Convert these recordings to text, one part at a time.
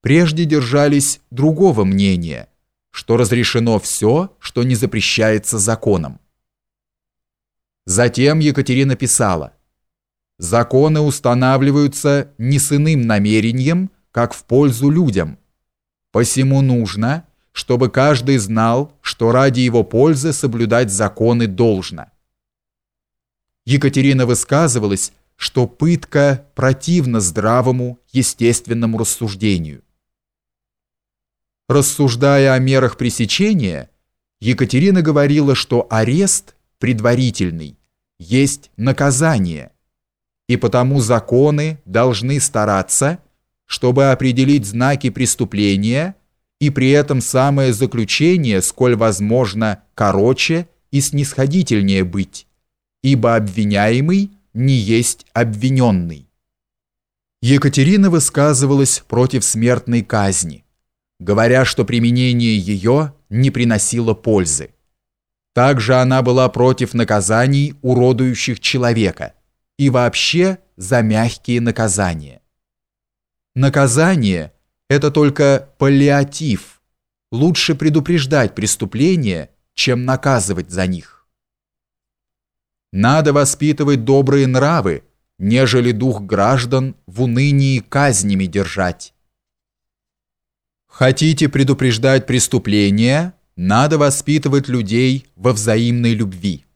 прежде держались другого мнения, что разрешено все, что не запрещается законом. Затем Екатерина писала, «Законы устанавливаются не с иным намерением, как в пользу людям. Посему нужно, чтобы каждый знал, что ради его пользы соблюдать законы должно». Екатерина высказывалась, что пытка противна здравому, естественному рассуждению. Рассуждая о мерах пресечения, Екатерина говорила, что арест предварительный есть наказание, и потому законы должны стараться, чтобы определить знаки преступления и при этом самое заключение, сколь возможно, короче и снисходительнее быть, ибо обвиняемый не есть обвиненный. Екатерина высказывалась против смертной казни – говоря, что применение ее не приносило пользы. Также она была против наказаний, уродующих человека, и вообще за мягкие наказания. Наказание – это только паллиатив, лучше предупреждать преступления, чем наказывать за них. Надо воспитывать добрые нравы, нежели дух граждан в унынии казнями держать. Хотите предупреждать преступления, надо воспитывать людей во взаимной любви.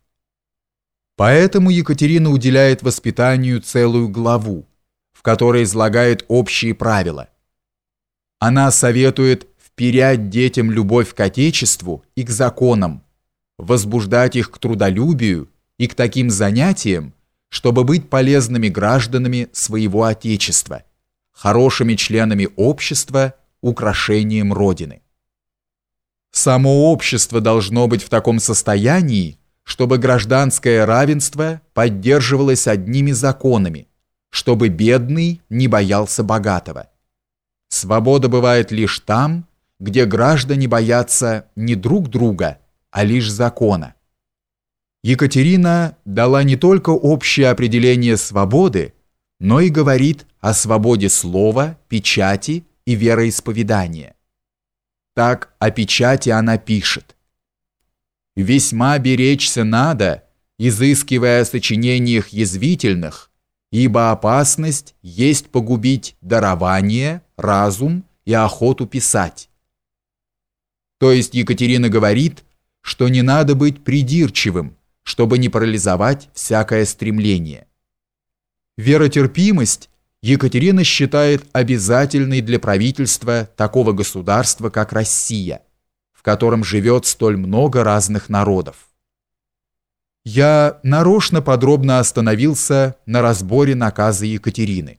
Поэтому Екатерина уделяет воспитанию целую главу, в которой излагает общие правила. Она советует вперять детям любовь к Отечеству и к законам, возбуждать их к трудолюбию и к таким занятиям, чтобы быть полезными гражданами своего Отечества, хорошими членами общества украшением Родины. Само общество должно быть в таком состоянии, чтобы гражданское равенство поддерживалось одними законами, чтобы бедный не боялся богатого. Свобода бывает лишь там, где граждане боятся не друг друга, а лишь закона. Екатерина дала не только общее определение свободы, но и говорит о свободе слова, печати и вероисповедания. Так о печати она пишет. «Весьма беречься надо, изыскивая о сочинениях язвительных, ибо опасность есть погубить дарование, разум и охоту писать». То есть Екатерина говорит, что не надо быть придирчивым, чтобы не парализовать всякое стремление. Веротерпимость Екатерина считает обязательной для правительства такого государства, как Россия, в котором живет столь много разных народов. Я нарочно подробно остановился на разборе наказа Екатерины.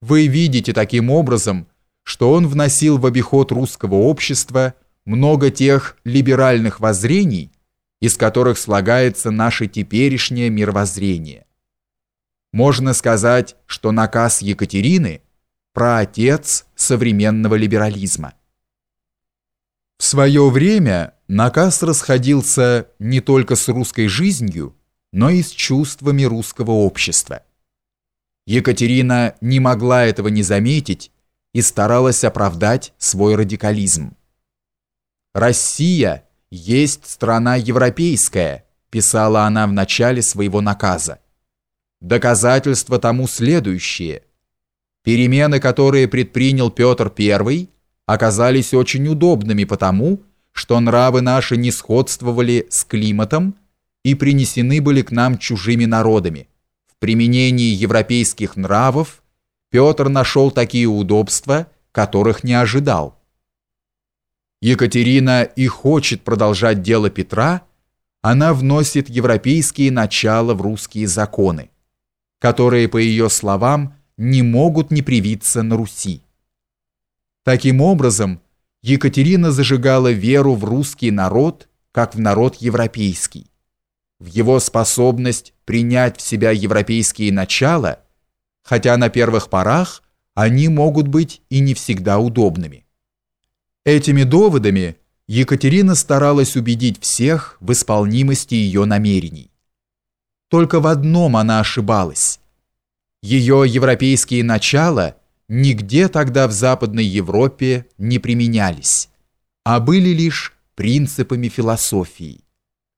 Вы видите таким образом, что он вносил в обиход русского общества много тех либеральных воззрений, из которых слагается наше теперешнее мировоззрение. Можно сказать, что наказ Екатерины – проотец современного либерализма. В свое время наказ расходился не только с русской жизнью, но и с чувствами русского общества. Екатерина не могла этого не заметить и старалась оправдать свой радикализм. «Россия есть страна европейская», писала она в начале своего наказа. Доказательство тому следующее. Перемены, которые предпринял Петр I, оказались очень удобными потому, что нравы наши не сходствовали с климатом и принесены были к нам чужими народами. В применении европейских нравов Петр нашел такие удобства, которых не ожидал. Екатерина и хочет продолжать дело Петра, она вносит европейские начала в русские законы которые, по ее словам, не могут не привиться на Руси. Таким образом, Екатерина зажигала веру в русский народ, как в народ европейский, в его способность принять в себя европейские начала, хотя на первых порах они могут быть и не всегда удобными. Этими доводами Екатерина старалась убедить всех в исполнимости ее намерений. Только в одном она ошибалась. Ее европейские начала нигде тогда в Западной Европе не применялись, а были лишь принципами философии.